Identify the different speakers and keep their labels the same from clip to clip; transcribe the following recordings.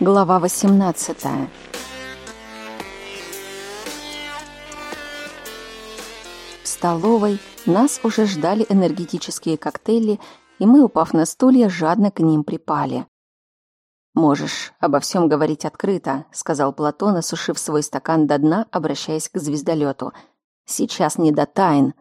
Speaker 1: Глава 18. В столовой нас уже ждали энергетические коктейли, и мы, упав на стулья, жадно к ним припали. «Можешь обо всем говорить открыто», — сказал Платон, осушив свой стакан до дна, обращаясь к звездолету. «Сейчас не до тайн».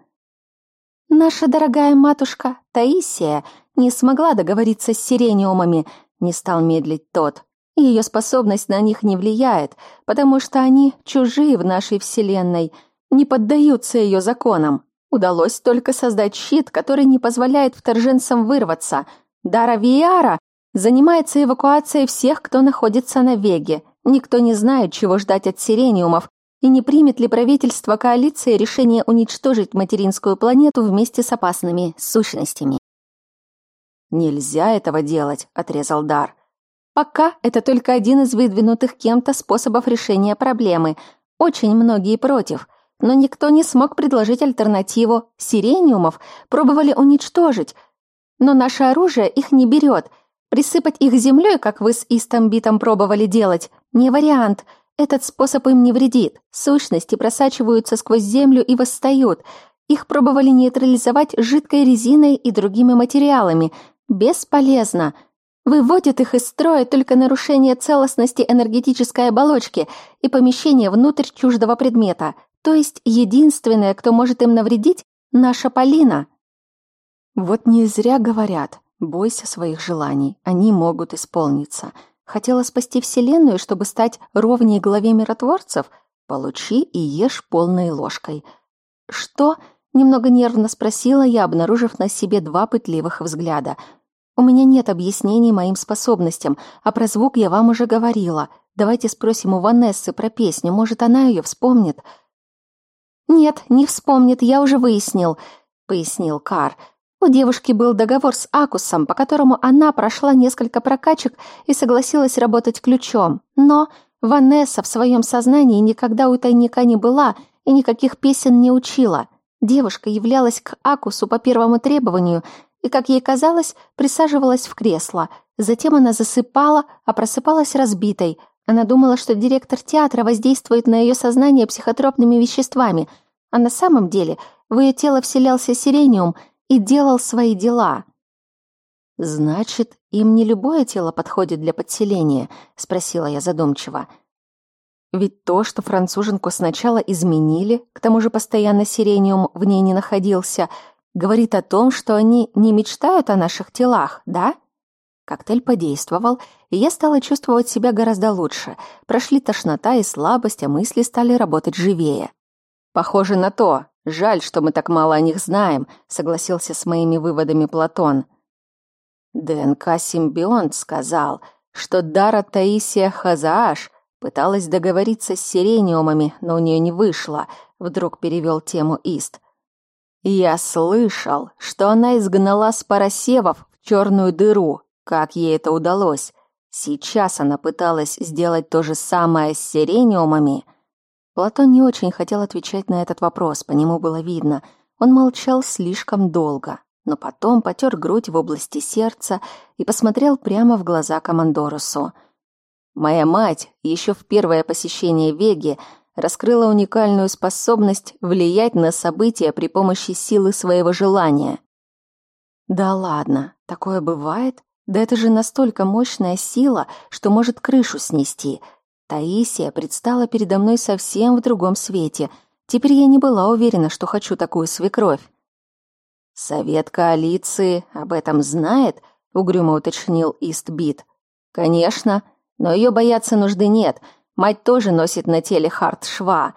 Speaker 2: «Наша дорогая матушка Таисия не смогла договориться с сирениумами», — не стал медлить тот. Ее способность на них не влияет, потому что они чужие в нашей вселенной, не поддаются ее законам. Удалось только создать щит, который не позволяет вторженцам вырваться. Дара Виара занимается эвакуацией всех, кто находится на Веге. Никто не знает, чего ждать от сирениумов, и не примет ли правительство коалиции решение уничтожить материнскую планету вместе с опасными сущностями.
Speaker 1: «Нельзя этого делать», — отрезал Дар.
Speaker 2: Пока это только один из выдвинутых кем-то способов решения проблемы. Очень многие против. Но никто не смог предложить альтернативу. Сирениумов пробовали уничтожить. Но наше оружие их не берет. Присыпать их землей, как вы с Истамбитом пробовали делать, не вариант. Этот способ им не вредит. Сущности просачиваются сквозь землю и восстают. Их пробовали нейтрализовать жидкой резиной и другими материалами. Бесполезно. Выводит их из строя только нарушение целостности энергетической оболочки и помещение внутрь чуждого предмета, то есть единственное, кто может им навредить, наша Полина.
Speaker 1: Вот не зря говорят, бойся своих желаний, они могут исполниться. Хотела спасти Вселенную, чтобы стать ровней главе миротворцев? Получи и ешь полной ложкой.
Speaker 2: Что? Немного нервно спросила я, обнаружив на себе два пытливых взгляда — у меня нет объяснений моим способностям, а про звук я вам уже говорила. Давайте спросим у Ванессы про песню, может, она ее вспомнит. Нет, не вспомнит, я уже выяснил, пояснил Кар. У девушки был договор с Акусом, по которому она прошла несколько прокачек и согласилась работать ключом. Но Ванесса в своем сознании никогда у тайника не была и никаких песен не учила. Девушка являлась к Акусу по первому требованию и, как ей казалось, присаживалась в кресло. Затем она засыпала, а просыпалась разбитой. Она думала, что директор театра воздействует на ее сознание психотропными веществами, а на самом деле в ее тело вселялся сирениум и делал свои дела.
Speaker 1: «Значит, им не любое тело подходит для подселения?» — спросила я задумчиво. Ведь то, что француженку сначала изменили, к тому же постоянно сирениум в ней не находился — говорит о том, что они не мечтают о наших телах, да? Коктейль подействовал, и я стала чувствовать себя гораздо лучше. Прошли тошнота и слабость, а мысли стали работать живее. Похоже на то. Жаль, что мы так мало о них знаем, согласился с моими выводами Платон. ДНК-симбионт сказал, что Дара Таисия Хазааш пыталась договориться с сирениумами, но у нее не вышло, вдруг перевел тему Ист. Я слышал, что она изгнала спарасевов в черную дыру. Как ей это удалось? Сейчас она пыталась сделать то же самое с сирениумами. Платон не очень хотел отвечать на этот вопрос, по нему было видно. Он молчал слишком долго, но потом потер грудь в области сердца и посмотрел прямо в глаза командорусу. Моя мать еще в первое посещение Веги раскрыла уникальную способность влиять на события при помощи силы своего желания. Да ладно, такое бывает? Да это же настолько мощная сила, что может крышу снести. Таисия предстала передо мной совсем в другом свете. Теперь я не была уверена, что хочу такую свекровь. Совет коалиции об этом знает, угрюмо уточнил Истбит. Конечно, но ее бояться нужды нет — Мать тоже носит на теле харт-шва.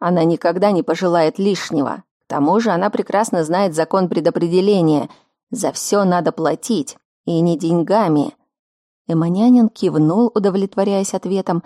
Speaker 1: Она никогда не пожелает лишнего. К тому же она прекрасно знает закон предопределения. За все надо платить, и не деньгами. Эмонянин кивнул, удовлетворяясь ответом,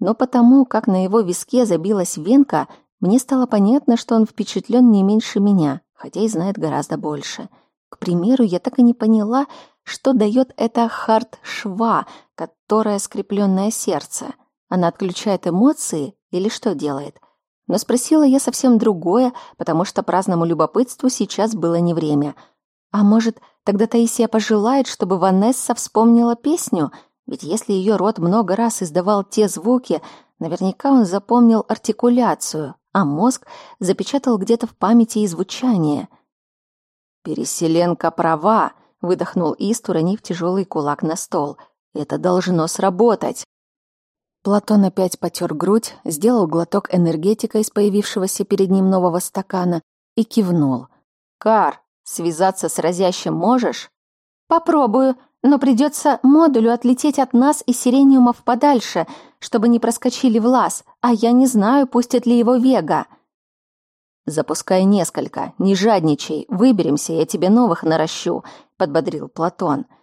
Speaker 1: но потому, как на его виске забилась венка, мне стало понятно, что он впечатлен не меньше меня, хотя и знает гораздо больше. К примеру, я так и не поняла, что дает это харт-шва, которое скрепленное сердце. Она отключает эмоции или что делает? Но спросила я совсем другое, потому что праздному любопытству сейчас было не время. А может, тогда Таисия пожелает, чтобы Ванесса вспомнила песню? Ведь если ее рот много раз издавал те звуки, наверняка он запомнил артикуляцию, а мозг запечатал где-то в памяти и звучание. «Переселенка права», — выдохнул Ист, уронив тяжелый кулак на стол. «Это должно сработать». Платон опять потер грудь, сделал глоток энергетика из появившегося перед ним нового стакана и кивнул. «Кар, связаться с разящим можешь?» «Попробую, но придется модулю отлететь от нас и сирениумов подальше, чтобы не проскочили в лаз, а я не знаю, пустят ли его Вега». «Запускай несколько, не жадничай, выберемся, я тебе новых наращу», — подбодрил Платон. «Платон».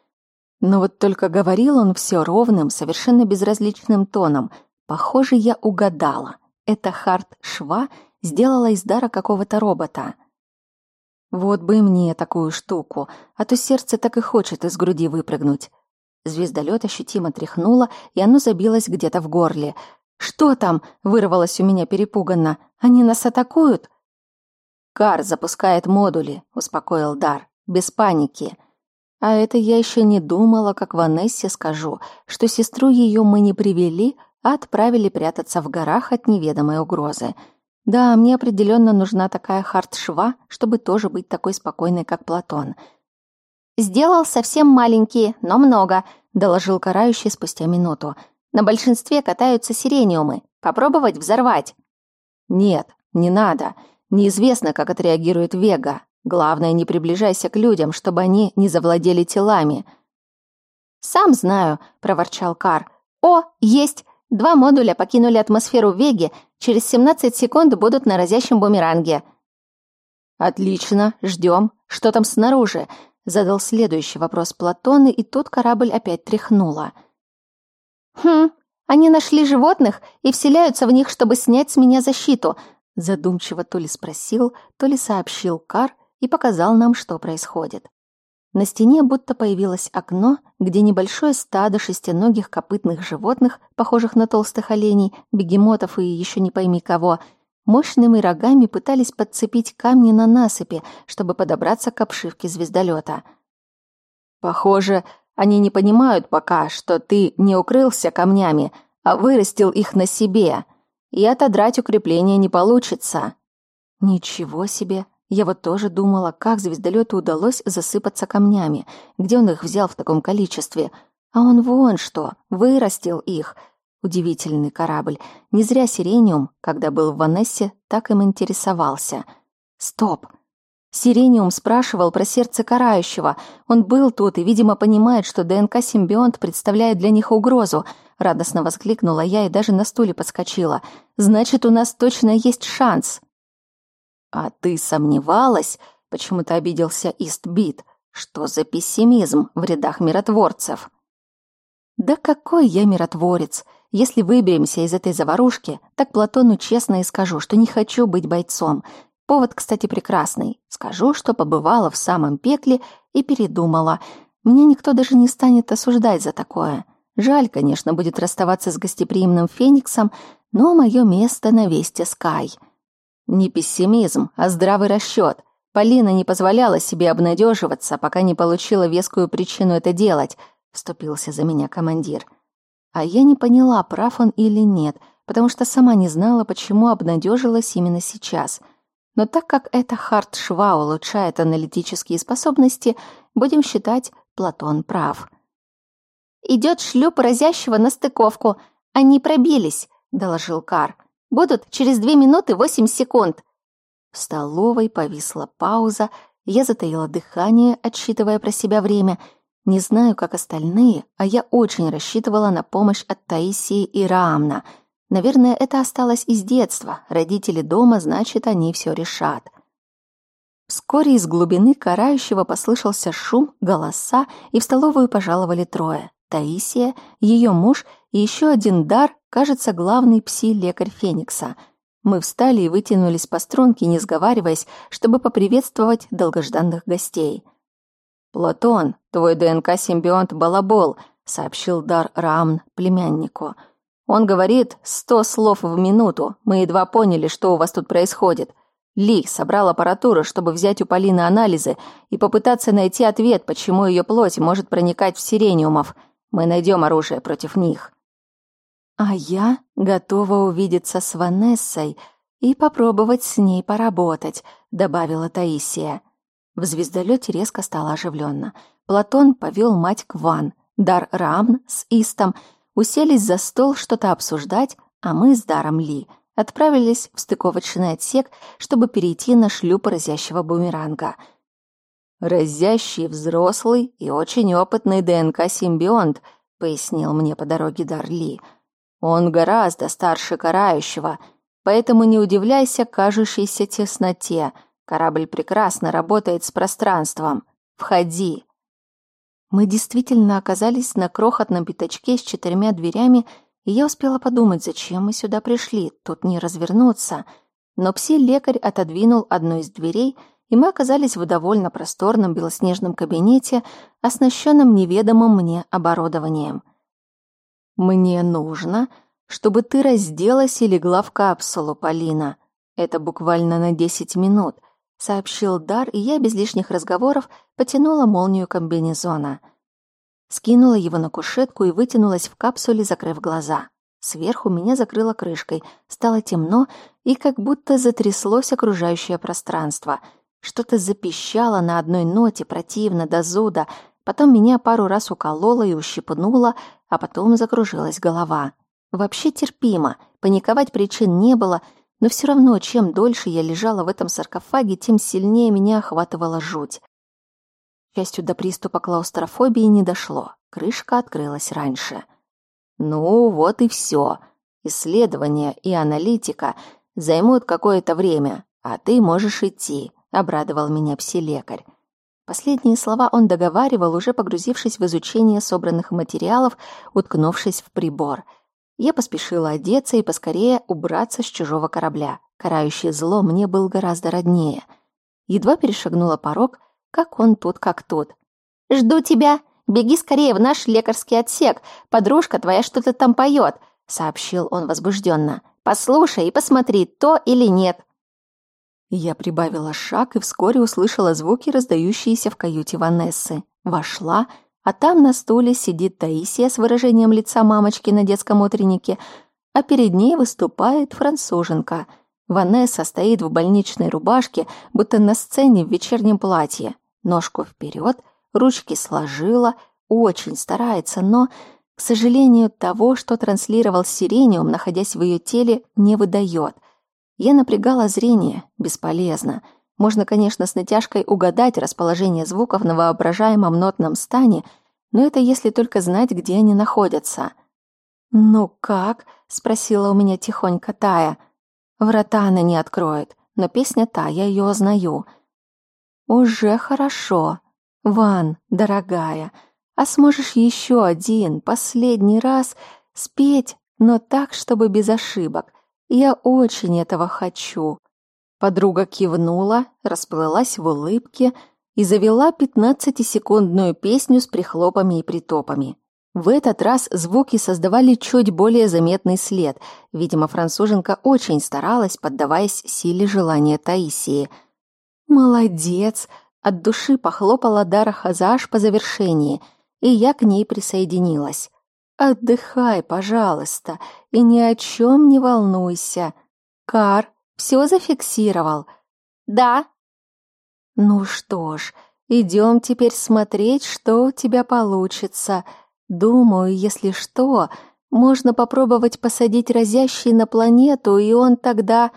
Speaker 1: Но вот только говорил он все ровным, совершенно безразличным тоном. Похоже, я угадала. Это Харт Шва сделала из дара какого-то робота. Вот бы мне такую штуку, а то сердце так и хочет из груди выпрыгнуть. Звездолет ощутимо тряхнуло, и оно забилось где-то в горле. «Что там?» — вырвалось у меня перепуганно. «Они нас атакуют?» «Кар запускает модули», — успокоил Дар. «Без паники». А это я еще не думала, как Ванессе скажу, что сестру ее мы не привели, а отправили прятаться в горах от неведомой угрозы. Да, мне определенно нужна такая хардшва, чтобы тоже быть такой спокойной, как Платон. «Сделал совсем маленькие, но много», — доложил карающий спустя минуту. «На большинстве катаются сирениумы. Попробовать взорвать?» «Нет, не надо. Неизвестно, как отреагирует Вега. Главное, не приближайся к людям, чтобы они не завладели телами. Сам знаю, проворчал Кар. О, есть. Два модуля покинули атмосферу Веги, через 17 секунд будут на разящем бумеранге. Отлично, ждем. Что там снаружи? Задал следующий вопрос Платоны, и тут корабль опять тряхнуло. Хм, они нашли животных и вселяются в них, чтобы снять с меня защиту. Задумчиво то ли спросил, то ли сообщил Кар, и показал нам, что происходит. На стене будто появилось окно, где небольшое стадо шестиногих копытных животных, похожих на толстых оленей, бегемотов и еще не пойми кого, мощными рогами пытались подцепить камни на насыпи, чтобы подобраться к обшивке звездолета. «Похоже, они не понимают пока, что ты не укрылся камнями, а вырастил их на себе, и отодрать укрепление не получится». «Ничего себе!» Я вот тоже думала, как звездолету удалось засыпаться камнями, где он их взял в таком количестве. А он вон что, вырастил их. Удивительный корабль. Не зря Сирениум, когда был в Ванессе, так им интересовался. Стоп. Сирениум спрашивал про сердце карающего. Он был тут и, видимо, понимает, что ДНК-симбионт представляет для них угрозу. Радостно воскликнула я и даже на стуле подскочила. Значит, у нас точно есть шанс. «А ты сомневалась?» — почему-то обиделся Истбит. «Что за пессимизм в рядах миротворцев?» «Да какой я миротворец! Если выберемся из этой заварушки, так Платону честно и скажу, что не хочу быть бойцом. Повод, кстати, прекрасный. Скажу, что побывала в самом пекле и передумала. Меня никто даже не станет осуждать за такое. Жаль, конечно, будет расставаться с гостеприимным Фениксом, но мое место на Весте Скай». Не пессимизм, а здравый расчет. Полина не позволяла себе обнадеживаться, пока не получила вескую причину это делать, вступился за меня командир. А я не поняла, прав он или нет, потому что сама не знала, почему обнадежилась именно сейчас. Но так как это хард-шва улучшает аналитические способности, будем считать, Платон прав. «Идет шлюп разящего на стыковку. Они пробились», — доложил Кар. Будут через две минуты восемь секунд». В столовой повисла пауза, я затаила дыхание, отсчитывая про себя время. Не знаю, как остальные, а я очень рассчитывала на помощь от Таисии и Раамна. Наверное, это осталось из детства. Родители дома, значит, они все решат. Вскоре из глубины карающего послышался шум, голоса, и в столовую пожаловали трое. Таисия, ее муж и еще один дар, кажется, главный пси-лекарь Феникса. Мы встали и вытянулись по струнке, не сговариваясь, чтобы поприветствовать долгожданных гостей. «Платон, твой ДНК-симбионт Балабол», — сообщил Дар Раамн племяннику. «Он говорит сто слов в минуту. Мы едва поняли, что у вас тут происходит. Ли собрал аппаратуру, чтобы взять у Полины анализы и попытаться найти ответ, почему ее плоть может проникать в сирениумов. Мы найдем оружие против них.
Speaker 2: А я готова увидеться с Ванессой и попробовать с ней поработать, добавила Таисия. В звездолете резко стало оживленно. Платон повел мать к Ван. Дар Рамн с Истом уселись за стол что-то обсуждать, а мы с Даром Ли отправились в стыковочный отсек, чтобы перейти на шлюп разящего бумеранга.
Speaker 1: «Разящий взрослый и очень опытный ДНК-симбионт», — пояснил мне по дороге Дар Ли. «Он гораздо старше карающего, поэтому не удивляйся кажущейся тесноте. Корабль прекрасно работает с пространством. Входи».
Speaker 2: Мы действительно оказались на крохотном пятачке с четырьмя дверями, и я успела подумать, зачем мы сюда пришли, тут не развернуться. Но пси-лекарь отодвинул одну из дверей, и мы оказались в довольно просторном белоснежном кабинете, оснащенном неведомым мне оборудованием. «Мне нужно, чтобы ты разделась и легла в капсулу, Полина. Это буквально на десять минут сообщил Дар, и я без лишних разговоров потянула молнию комбинезона. Скинула его на кушетку и вытянулась в капсуле, закрыв глаза. Сверху меня закрыло крышкой, стало темно, и как будто затряслось окружающее пространство. Что-то запищало на одной ноте, противно, до зуда, потом меня пару раз укололо и ущипнуло, а потом закружилась голова. Вообще терпимо, паниковать причин не было — но все равно, чем дольше я лежала в этом саркофаге, тем сильнее меня охватывала жуть. К счастью, до приступа клаустрофобии не дошло. Крышка открылась раньше.
Speaker 1: Ну, вот и все. Исследования и аналитика займут какое-то время, а ты можешь идти, обрадовал меня пси-лекарь.
Speaker 2: Последние слова он договаривал, уже погрузившись в изучение собранных материалов, уткнувшись в прибор — я поспешила одеться и поскорее убраться с чужого корабля. Карающее зло мне был гораздо роднее. Едва перешагнула порог, как он тут как тут. «Жду тебя! Беги скорее в наш лекарский отсек! Подружка твоя что-то там поет!» — сообщил он возбужденно. «Послушай и посмотри, то или нет!» Я прибавила шаг и вскоре услышала звуки, раздающиеся в каюте Ванессы. Вошла — а там на стуле сидит Таисия с выражением лица мамочки на детском утреннике, а перед ней выступает француженка. Ванесса стоит в больничной рубашке, будто на сцене в вечернем платье. Ножку вперед, ручки сложила, очень старается, но, к сожалению, того, что транслировал Сирениум, находясь в ее теле, не выдает. Я напрягала зрение, бесполезно — можно, конечно, с натяжкой угадать расположение звуков на воображаемом нотном стане, но это если только знать, где они находятся. «Ну как?» — спросила у меня тихонько Тая. «Врата она не откроет, но песня та, я ее узнаю». «Уже хорошо. Ван, дорогая, а сможешь еще один, последний раз спеть, но так, чтобы без ошибок? Я очень этого хочу». Подруга кивнула, расплылась в улыбке и завела пятнадцатисекундную песню с прихлопами и притопами. В этот раз звуки создавали чуть более заметный след. Видимо, француженка очень старалась, поддаваясь силе желания Таисии. «Молодец!» — от души похлопала Дара Хазаш по завершении, и я к ней присоединилась. «Отдыхай, пожалуйста, и ни о чем не волнуйся. Кар, все зафиксировал? Да. Ну что ж, идем теперь смотреть, что у тебя получится. Думаю, если что, можно попробовать посадить разящий на планету, и он тогда...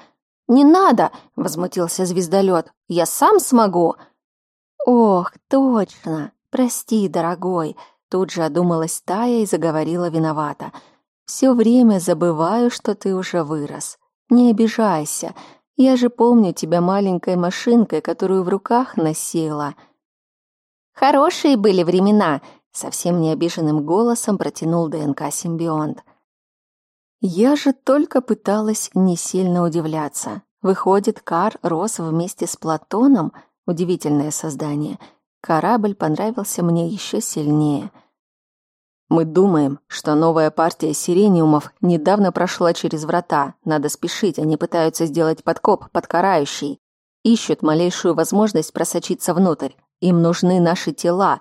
Speaker 2: «Не надо!» — возмутился звездолет. «Я сам смогу!» «Ох, точно! Прости, дорогой!» Тут же одумалась Тая и заговорила виновата. «Все время забываю, что ты уже вырос. Не обижайся. Я же помню тебя маленькой машинкой, которую в руках носила. Хорошие были времена, совсем не обиженным голосом протянул ДНК-симбионт. Я же только пыталась не сильно удивляться. Выходит, Кар рос вместе с Платоном, удивительное создание. Корабль понравился мне еще сильнее — мы думаем, что новая партия сирениумов недавно прошла через врата. Надо спешить, они пытаются сделать подкоп под карающий. Ищут малейшую возможность просочиться внутрь. Им нужны наши тела.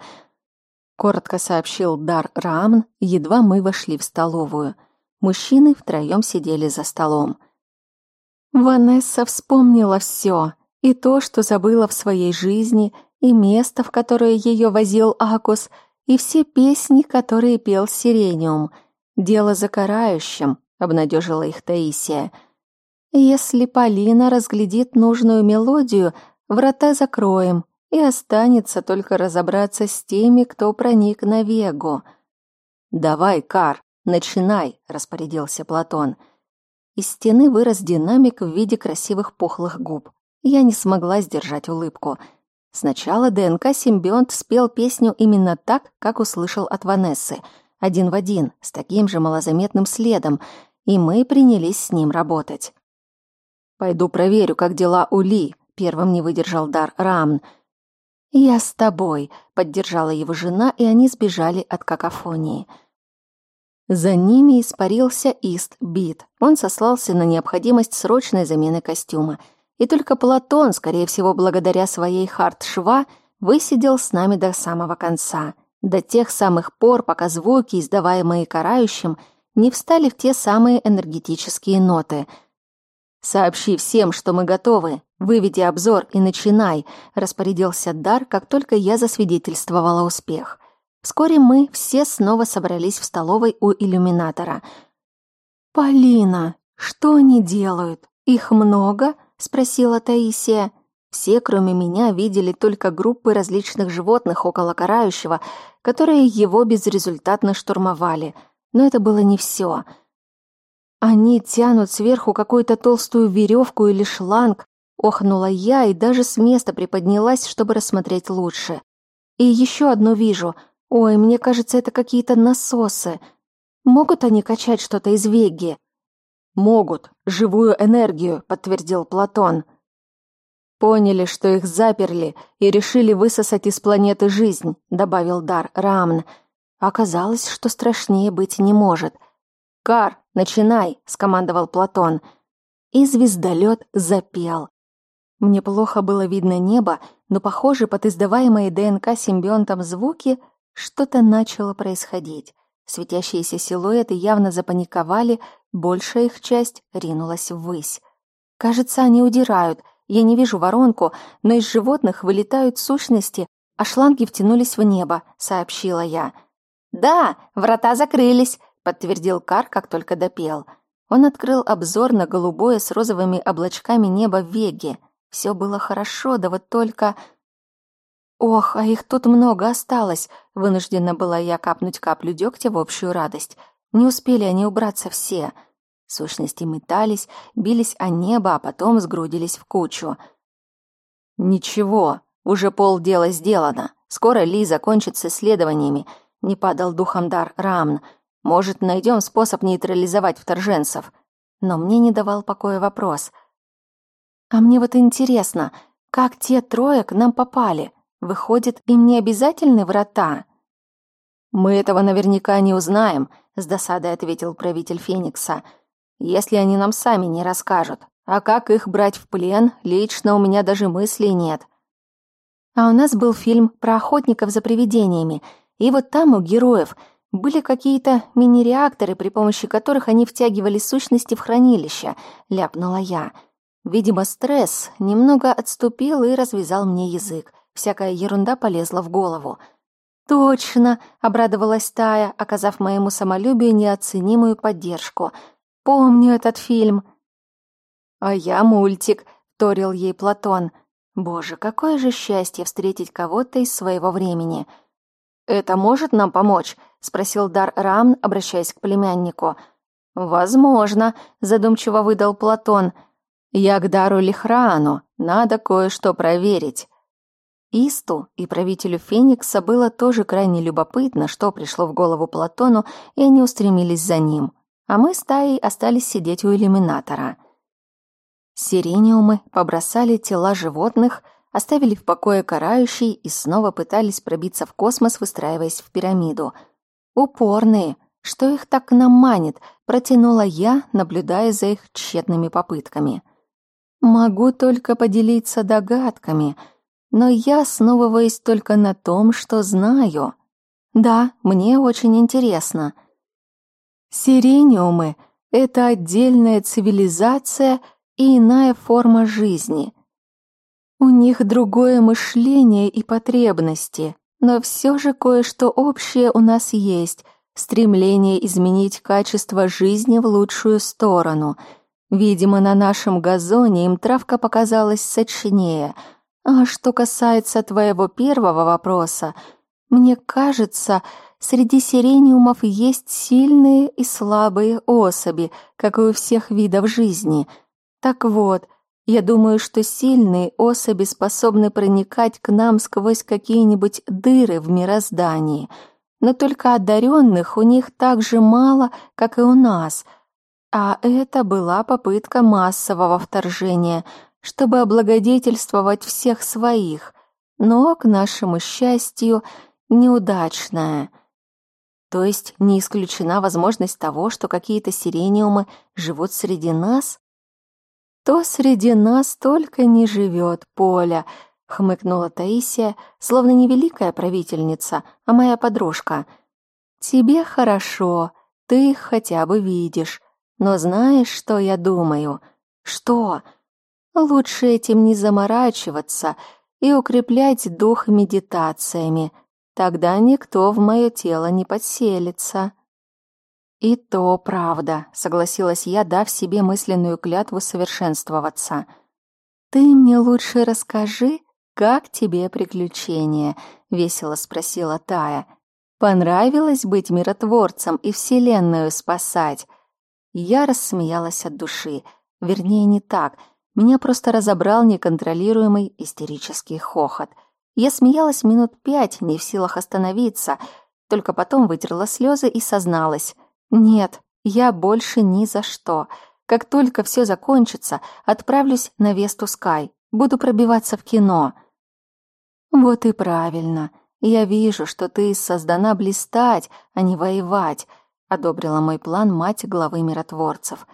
Speaker 1: коротко сообщил Дар Рамн, едва мы вошли в столовую. Мужчины втроем сидели за столом.
Speaker 2: Ванесса вспомнила все, и то, что забыла в своей жизни, и место, в которое ее возил Акус, и все песни, которые пел Сирениум. Дело за карающим, обнадежила их Таисия. Если Полина разглядит нужную мелодию, врата закроем, и останется только разобраться с теми, кто проник на Вегу.
Speaker 1: «Давай, Кар, начинай», — распорядился Платон. Из стены вырос динамик в виде красивых пухлых губ. Я не смогла сдержать улыбку. Сначала ДНК-симбионт спел песню именно так, как услышал от Ванессы, один в один, с таким же малозаметным следом, и мы принялись с ним работать. «Пойду проверю, как дела у Ли», — первым не выдержал дар Рамн —
Speaker 2: «Я с тобой», — поддержала его жена, и они сбежали от какофонии. За ними испарился Ист Бит. Он сослался на необходимость срочной замены костюма. И только Платон, скорее всего, благодаря своей хард-шва, высидел с нами до самого конца. До тех самых пор, пока звуки, издаваемые карающим, не встали в те самые энергетические ноты — «Сообщи всем, что мы готовы. Выведи обзор и начинай», — распорядился Дар, как только я засвидетельствовала успех. Вскоре мы все снова собрались в столовой у иллюминатора. «Полина, что они делают? Их много?» — спросила Таисия.
Speaker 1: Все, кроме меня, видели только группы различных животных около карающего, которые его безрезультатно штурмовали. Но это было не все —
Speaker 2: они тянут сверху какую-то толстую веревку или шланг, охнула я и даже с места приподнялась, чтобы рассмотреть лучше. И еще одно вижу. Ой, мне кажется, это какие-то насосы. Могут они качать что-то из веги?
Speaker 1: Могут, живую энергию, подтвердил Платон. Поняли, что их заперли и решили высосать из планеты жизнь, добавил Дар Рамн. Оказалось, что страшнее быть не может. Кар, «Начинай!» — скомандовал Платон. И звездолет запел. Мне плохо было видно небо, но, похоже, под издаваемые ДНК-симбионтом звуки что-то начало происходить. Светящиеся силуэты явно запаниковали, большая их часть ринулась ввысь. Кажется, они удирают. Я не вижу воронку, но из животных вылетают сущности, а шланги втянулись в небо, сообщила я. «Да, врата закрылись», подтвердил Кар, как только допел. Он открыл обзор на голубое с розовыми облачками небо в Веге. Все было хорошо, да вот только... Ох, а их тут много осталось. Вынуждена была я капнуть каплю дегтя в общую радость. Не успели они убраться все. Сущности метались, бились о небо, а потом сгрудились в кучу. «Ничего, уже полдела сделано. Скоро Ли закончит с исследованиями», — не падал духом дар Рамн — может, найдем способ нейтрализовать вторженцев. Но мне не давал покоя вопрос.
Speaker 2: А мне вот интересно, как те трое к нам попали? Выходит, им не обязательны врата?
Speaker 1: Мы этого наверняка не узнаем, с досадой ответил правитель Феникса. Если они нам сами не расскажут. А как их брать в плен, лично у меня даже мыслей нет.
Speaker 2: А у нас был фильм про охотников за привидениями, и вот там у героев были какие-то мини-реакторы, при помощи которых они втягивали сущности в хранилище, ляпнула я. Видимо, стресс немного отступил и развязал мне язык. Всякая ерунда полезла в голову. «Точно!» — обрадовалась Тая, оказав моему самолюбию неоценимую поддержку. «Помню этот фильм!»
Speaker 1: «А я мультик», — вторил ей Платон. «Боже, какое же счастье встретить кого-то из своего времени!» «Это может нам помочь?» — спросил Дар Рамн, обращаясь к племяннику. «Возможно», — задумчиво выдал Платон. «Я к Дару Лихраану. Надо кое-что проверить». Исту и правителю Феникса было тоже крайне любопытно, что пришло в голову Платону, и они устремились за ним. А мы с Таей остались сидеть у иллюминатора. Сирениумы побросали тела животных — оставили в покое карающий и снова пытались пробиться в космос, выстраиваясь в пирамиду. Упорные. Что их так нам манит? Протянула я, наблюдая за их тщетными попытками. Могу только поделиться догадками, но я основываюсь только на том, что знаю.
Speaker 2: Да, мне очень интересно. Сирениумы — это отдельная цивилизация и иная форма жизни. У них другое мышление и потребности, но все же кое-что общее у нас есть — стремление изменить качество жизни в лучшую сторону. Видимо, на нашем газоне им травка показалась сочнее. А что касается твоего первого вопроса, мне кажется, Среди сирениумов есть сильные и слабые особи, как и у всех видов жизни. Так вот, я думаю, что сильные особи способны проникать к нам сквозь какие-нибудь дыры в мироздании. Но только одаренных у них так же мало, как и у нас. А это была попытка массового вторжения, чтобы облагодетельствовать всех своих. Но, к нашему счастью, неудачная. То есть не исключена возможность того, что какие-то сирениумы живут среди нас? То среди нас только не живет Поля, хмыкнула Таисия, словно не великая правительница, а моя подружка. Тебе хорошо, ты их хотя бы видишь. Но знаешь, что я думаю? Что? Лучше этим не заморачиваться и укреплять дух медитациями. Тогда никто в мое тело не подселится. И то правда, согласилась я, дав себе мысленную клятву совершенствоваться. Ты мне лучше расскажи, как тебе приключения, весело спросила Тая. Понравилось быть миротворцем и вселенную спасать? Я рассмеялась от души. Вернее, не так. Меня просто разобрал неконтролируемый истерический хохот — я смеялась минут пять, не в силах остановиться, только потом вытерла слезы и созналась. «Нет, я больше ни за что. Как только все закончится, отправлюсь на Весту Скай. Буду пробиваться в кино». «Вот и правильно. Я вижу, что ты создана блистать, а не воевать», — одобрила мой план мать главы миротворцев.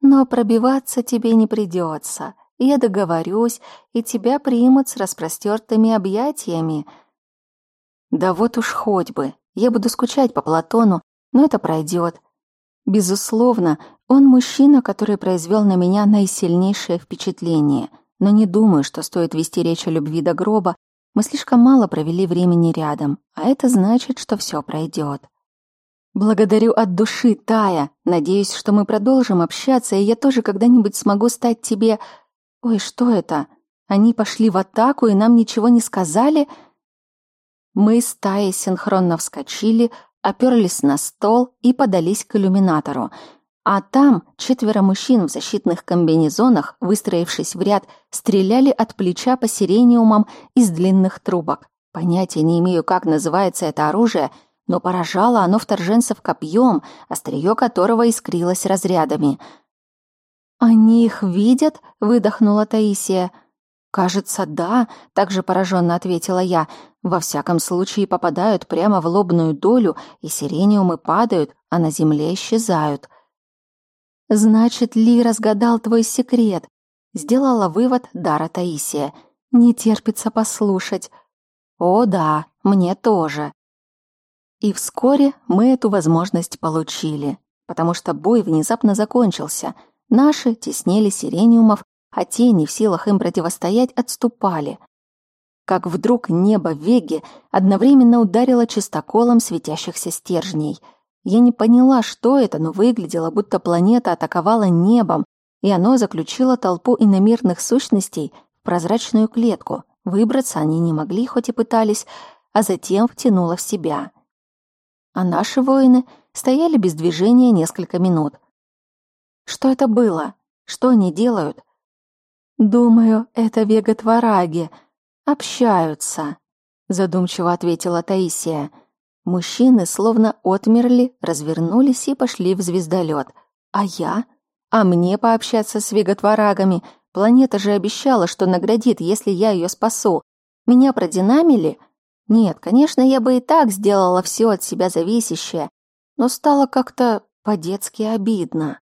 Speaker 2: «Но пробиваться тебе не придется. Я договорюсь, и тебя примут с распростертыми объятиями. Да вот уж хоть бы. Я буду скучать по Платону, но это пройдет. Безусловно, он мужчина, который произвел на меня наисильнейшее впечатление. Но не думаю, что стоит вести речь о любви до гроба. Мы слишком мало провели времени рядом, а это значит, что все пройдет. Благодарю от души, Тая. Надеюсь, что мы продолжим общаться, и я тоже когда-нибудь смогу стать тебе Ой, что это? Они пошли в атаку и нам ничего не сказали? Мы с Таей синхронно вскочили, оперлись на стол и подались к иллюминатору. А там четверо мужчин в защитных комбинезонах, выстроившись в ряд, стреляли от плеча по сирениумам из длинных трубок. Понятия не имею, как называется это оружие, но поражало оно вторженцев копьем, острие которого искрилось разрядами — «Они их видят?» — выдохнула Таисия. «Кажется, да», — также пораженно ответила я. «Во всяком случае попадают прямо в лобную долю, и сирениумы падают, а на земле исчезают». «Значит, Ли разгадал твой секрет», — сделала вывод Дара Таисия. «Не терпится послушать». «О да, мне тоже». И вскоре мы эту возможность получили, потому что бой внезапно закончился — Наши теснили сирениумов, а те, не в силах им противостоять, отступали. Как вдруг небо Веги одновременно ударило чистоколом светящихся стержней. Я не поняла, что это, но выглядело, будто планета атаковала небом, и оно заключило толпу иномирных сущностей в прозрачную клетку. Выбраться они не могли, хоть и пытались, а затем втянуло в себя. А наши воины стояли без движения несколько минут — что это было? Что они делают? Думаю, это веготвараги. Общаются, задумчиво ответила Таисия. Мужчины словно отмерли, развернулись и пошли в звездолет. А я? А мне пообщаться с веготварагами? Планета же обещала, что наградит, если я ее спасу. Меня продинамили? Нет, конечно, я бы и так сделала все от себя зависящее, но стало как-то по-детски обидно.